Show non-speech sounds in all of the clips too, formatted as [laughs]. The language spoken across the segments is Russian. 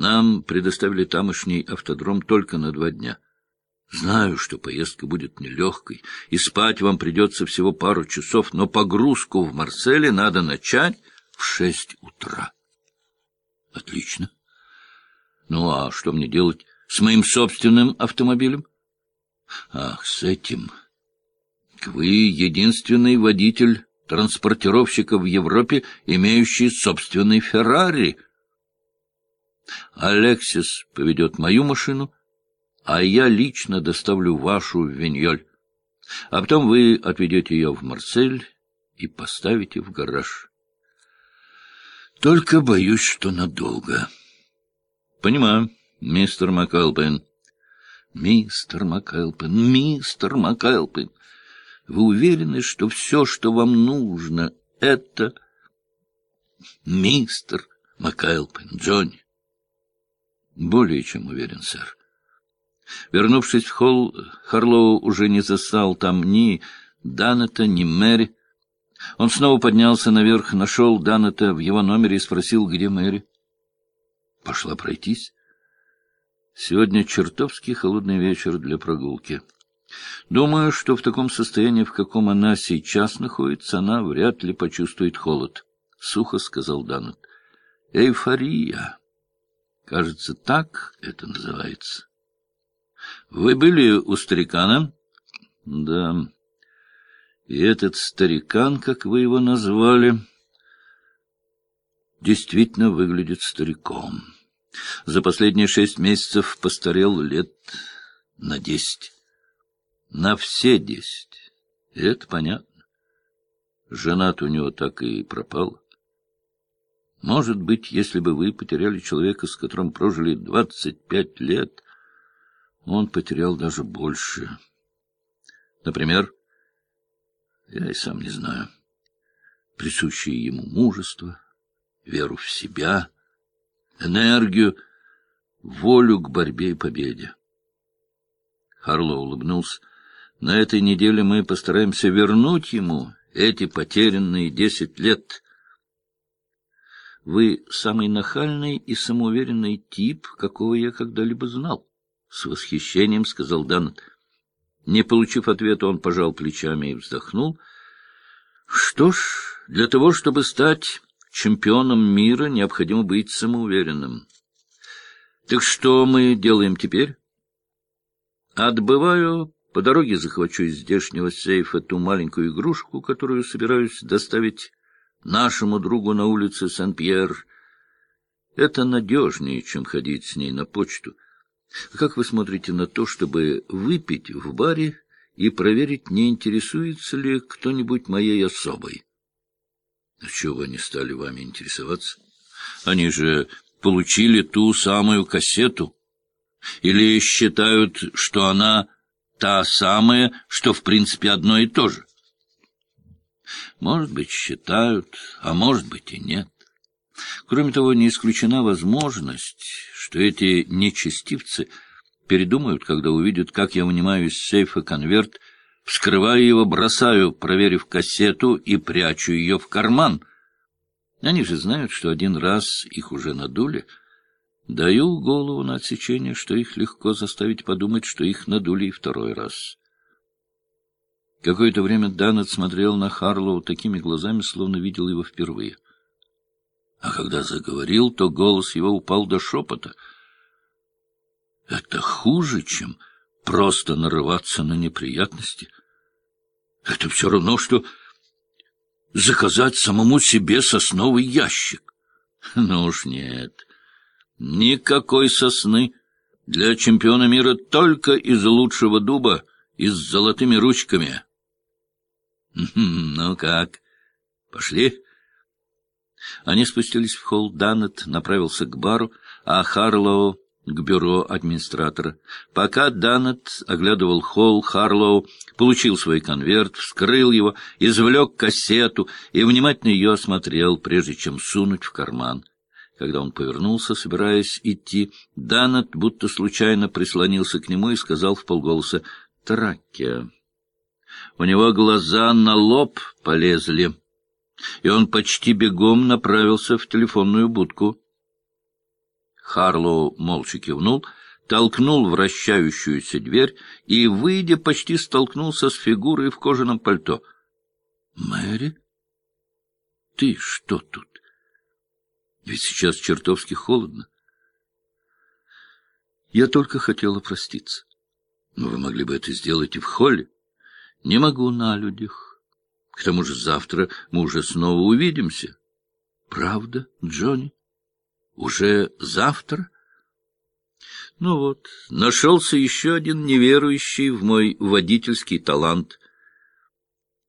Нам предоставили тамошний автодром только на два дня. Знаю, что поездка будет нелегкой, и спать вам придется всего пару часов, но погрузку в Марселе надо начать в шесть утра. Отлично. Ну, а что мне делать с моим собственным автомобилем? Ах, с этим. Вы единственный водитель транспортировщика в Европе, имеющий собственный Феррари. Алексис поведет мою машину, а я лично доставлю вашу в Виньоль. А потом вы отведете ее в Марсель и поставите в гараж. Только боюсь, что надолго. — Понимаю, мистер МакАлпин. — Мистер МакАлпин, мистер МакАлпин, вы уверены, что все, что вам нужно, это... Мистер МакАлпин, Джонни? — Более чем уверен, сэр. Вернувшись в холл, Харлоу уже не застал там ни Данета, ни Мэри. Он снова поднялся наверх, нашел Данета в его номере и спросил, где Мэри. Пошла пройтись. Сегодня чертовски холодный вечер для прогулки. Думаю, что в таком состоянии, в каком она сейчас находится, она вряд ли почувствует холод, — сухо сказал Данет. Эйфория. Кажется, так это называется. Вы были у старикана? Да. И этот старикан, как вы его назвали, действительно выглядит стариком. За последние шесть месяцев постарел лет на десять. На все десять. Это понятно. Женат у него так и пропал. Может быть, если бы вы потеряли человека, с которым прожили двадцать пять лет, он потерял даже больше. Например, я и сам не знаю, присущее ему мужество, веру в себя, энергию, волю к борьбе и победе. Харло улыбнулся. На этой неделе мы постараемся вернуть ему эти потерянные десять лет. Вы самый нахальный и самоуверенный тип, какого я когда-либо знал. — с восхищением сказал Данет. Не получив ответа, он пожал плечами и вздохнул. — Что ж, для того, чтобы стать чемпионом мира, необходимо быть самоуверенным. Так что мы делаем теперь? Отбываю, по дороге захвачу из здешнего сейфа ту маленькую игрушку, которую собираюсь доставить нашему другу на улице Сен-Пьер. Это надежнее, чем ходить с ней на почту. Как вы смотрите на то, чтобы выпить в баре и проверить, не интересуется ли кто-нибудь моей особой? А чего они стали вами интересоваться? Они же получили ту самую кассету. Или считают, что она та самая, что в принципе одно и то же? Может быть, считают, а может быть и нет. Кроме того, не исключена возможность, что эти нечестивцы передумают, когда увидят, как я вынимаю из сейфа конверт, вскрываю его, бросаю, проверив кассету, и прячу ее в карман. Они же знают, что один раз их уже надули. Даю голову на отсечение, что их легко заставить подумать, что их надули и второй раз. Какое-то время Данет смотрел на Харлоу такими глазами, словно видел его впервые — а когда заговорил, то голос его упал до шепота. Это хуже, чем просто нарываться на неприятности. Это все равно, что заказать самому себе сосновый ящик. [laughs] Ну уж нет, никакой сосны. Для чемпиона мира только из лучшего дуба и с золотыми ручками. Ну как, пошли? Они спустились в холл, Данет направился к бару, а Харлоу — к бюро администратора. Пока Данет оглядывал холл, Харлоу получил свой конверт, вскрыл его, извлек кассету и внимательно ее осмотрел, прежде чем сунуть в карман. Когда он повернулся, собираясь идти, Данет будто случайно прислонился к нему и сказал в полголоса «Тракия». У него глаза на лоб полезли и он почти бегом направился в телефонную будку. Харлоу молча кивнул, толкнул вращающуюся дверь и, выйдя, почти столкнулся с фигурой в кожаном пальто. — Мэри? Ты что тут? Ведь сейчас чертовски холодно. Я только хотела проститься. Но вы могли бы это сделать и в холле. Не могу на людях. К тому же завтра мы уже снова увидимся. Правда, Джонни? Уже завтра? Ну вот, нашелся еще один неверующий в мой водительский талант.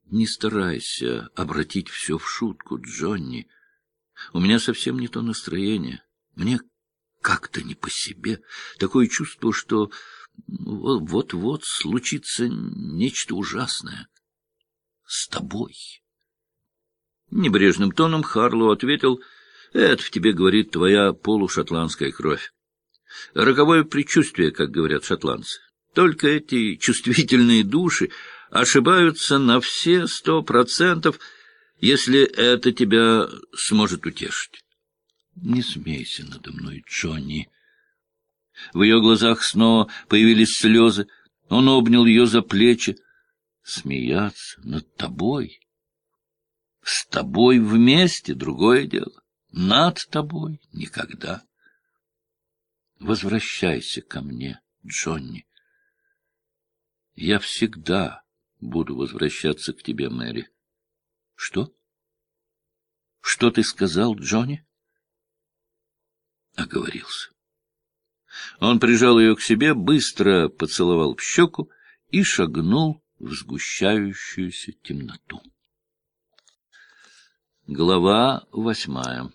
Не старайся обратить все в шутку, Джонни. У меня совсем не то настроение. Мне как-то не по себе. Такое чувство, что вот-вот случится нечто ужасное. С тобой. Небрежным тоном Харлоу ответил, «Это в тебе, говорит, твоя полушотландская кровь. Роковое предчувствие, как говорят шотландцы. Только эти чувствительные души ошибаются на все сто процентов, если это тебя сможет утешить. Не смейся надо мной, Джонни. В ее глазах снова появились слезы. Он обнял ее за плечи. Смеяться над тобой? С тобой вместе другое дело. Над тобой никогда. Возвращайся ко мне, Джонни. Я всегда буду возвращаться к тебе, Мэри. Что? Что ты сказал, Джонни? Оговорился. Он прижал ее к себе, быстро поцеловал в щеку и шагнул в сгущающуюся темноту. Глава восьмая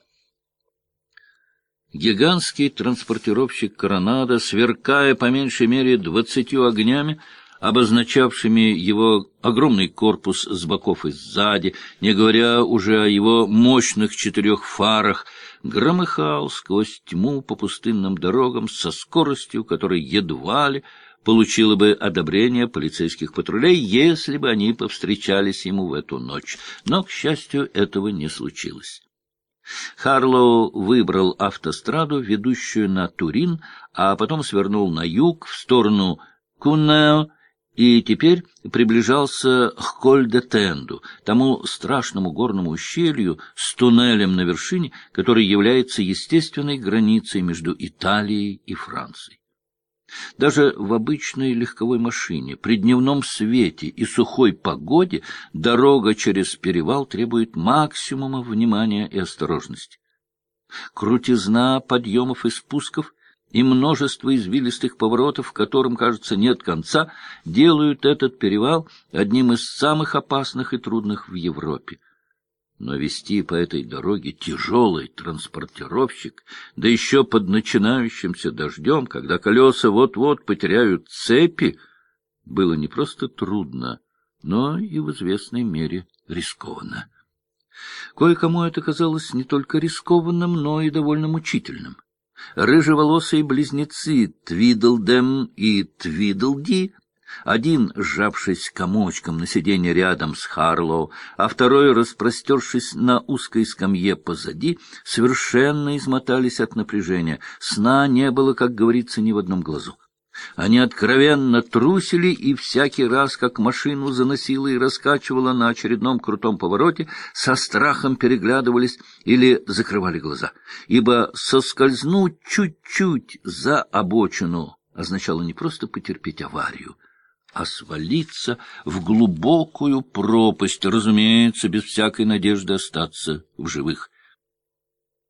Гигантский транспортировщик «Коронада», сверкая по меньшей мере двадцатью огнями, обозначавшими его огромный корпус с боков и сзади, не говоря уже о его мощных четырех фарах, громыхал сквозь тьму по пустынным дорогам со скоростью, которой едва ли получила бы одобрение полицейских патрулей, если бы они повстречались ему в эту ночь. Но, к счастью, этого не случилось. Харлоу выбрал автостраду, ведущую на Турин, а потом свернул на юг, в сторону Кунео, и теперь приближался к Коль-де-Тенду, тому страшному горному ущелью с туннелем на вершине, который является естественной границей между Италией и Францией. Даже в обычной легковой машине, при дневном свете и сухой погоде дорога через перевал требует максимума внимания и осторожности. Крутизна подъемов и спусков и множество извилистых поворотов, в котором, кажется, нет конца, делают этот перевал одним из самых опасных и трудных в Европе. Но вести по этой дороге тяжелый транспортировщик, да еще под начинающимся дождем, когда колеса вот-вот потеряют цепи, было не просто трудно, но и в известной мере рискованно. Кое-кому это казалось не только рискованным, но и довольно мучительным. Рыжеволосые близнецы Твидлдем и Твидлди, один сжавшись комочком на сиденье рядом с Харлоу, а второй, распростершись на узкой скамье позади, совершенно измотались от напряжения. Сна не было, как говорится, ни в одном глазу. Они откровенно трусили, и всякий раз, как машину заносило и раскачивало на очередном крутом повороте, со страхом переглядывались или закрывали глаза, ибо соскользнуть чуть-чуть за обочину означало не просто потерпеть аварию, а свалиться в глубокую пропасть, разумеется, без всякой надежды остаться в живых.